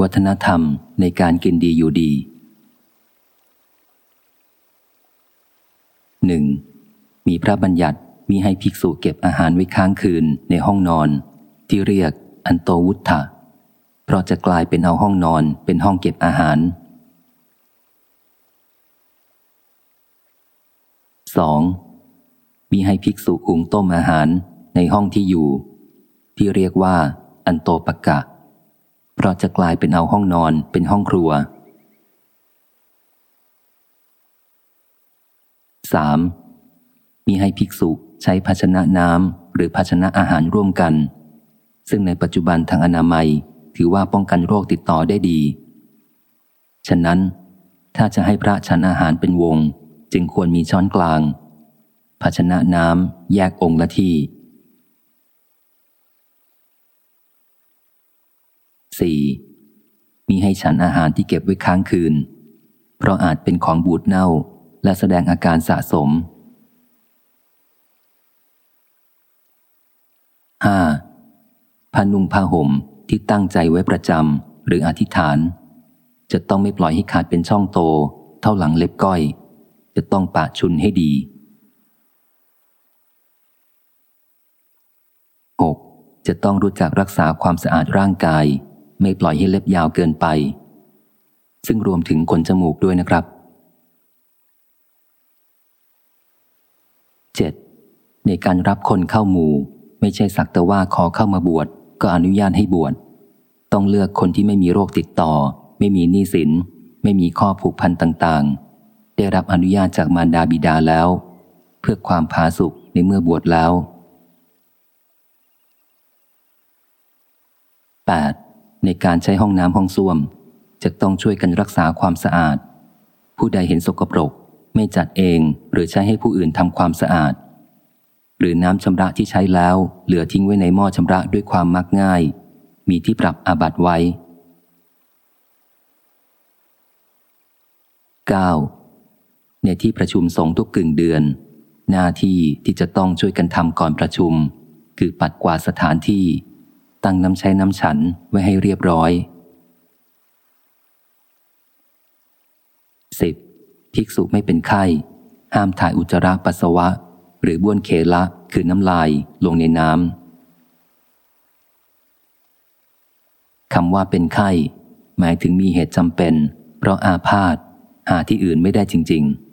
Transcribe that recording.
วัฒนธรรมในการกินดีอยู่ดีหนึ่งมีพระบัญญัติมีให้ภิกษุเก็บอาหารไว้ค้างคืนในห้องนอน ที่เรียกอันโตวุฒะเพราะจะกลายเป็นเอาห้องนอนเป็นห้องเก็บอาหาร 2. มีให้ภิกษุอุงต้มอาหารในห้องที่อยู่ ที่เรียกว่าอันโตปกะ ราะจะกลายเป็นเอาห้องนอนเป็นห้องครัว 3. มีให้ภิกษุใช้ภาชนะน้ำหรือภาชนะอาหารร่วมกัน ซึ่งในปัจจุบันทางอนามัยถือว่าป้องกันโรคติดต่อได้ดี ฉะนั้น ถ้าจะให้พระฉันอาหารเป็นวง จึงควรมีช้อนกลาง ภาชนะน้ำแยกองค์ละที่ 4. มีให้ฉันอาหารที่เก็บไว้ค้างคืน เพราะอาจเป็นของบูดเน่าและแสดงอาการสะสม 5. ผ้านุ่งผ้าห่มที่ตั้งใจไว้ประจำหรืออธิษฐาน จะต้องไม่ปล่อยให้ขาดเป็นช่องโต เท่าหลังเล็บก้อย จะต้องปะชุนให้ดี 6. จะต้องรู้จักรักษาความสะอาดร่างกาย ไม่ปล่อยให้เล็บยาวเกินไป ซึ่งรวมถึงขนจมูกด้วยนะครับ 7. ในการรับคนเข้าหมู่ ไม่ใช่สักแต่ว่าขอเข้ามาบวชก็อนุญาตให้บวช ต้องเลือกคนที่ไม่มีโรคติดต่อ ไม่มีหนี้สิน ไม่มีข้อผูกพันต่างๆ ได้รับอนุญาตจากมารดาบิดาแล้ว เพื่อความผาสุกในเมื่อบวชแล้ว 8. ในการใช้ห้องน้ำห้องส้วม จะต้องช่วยกันรักษาความสะอาด ผู้ใดเห็นสกปรก ไม่จัดเองหรือใช้ให้ผู้อื่นทำความสะอาด หรือน้ำชำระที่ใช้แล้ว เหลือทิ้งไว้ในหม้อชำระด้วยความมักง่าย มีที่ปรับอาบัตไว้ 9. ในที่ประชุมสงฆ์ทุกกึ่งเดือน หน้าที่ที่จะต้องช่วยกันทำก่อนประชุม คือปัดกวาดสถานที่ ตั้งน้ำใช้น้ำฉันไว้ให้เรียบร้อย 10. ภิกษุไม่เป็นไข้ ห้ามถ่ายอุจจาระปัสสาวะ หรือบ้วนเคละคือน้ำลายลงในน้ำคำว่าเป็นไข้ หมายถึงมีเหตุจำเป็น เพราะอาพาธหาที่อื่นไม่ได้จริง ๆ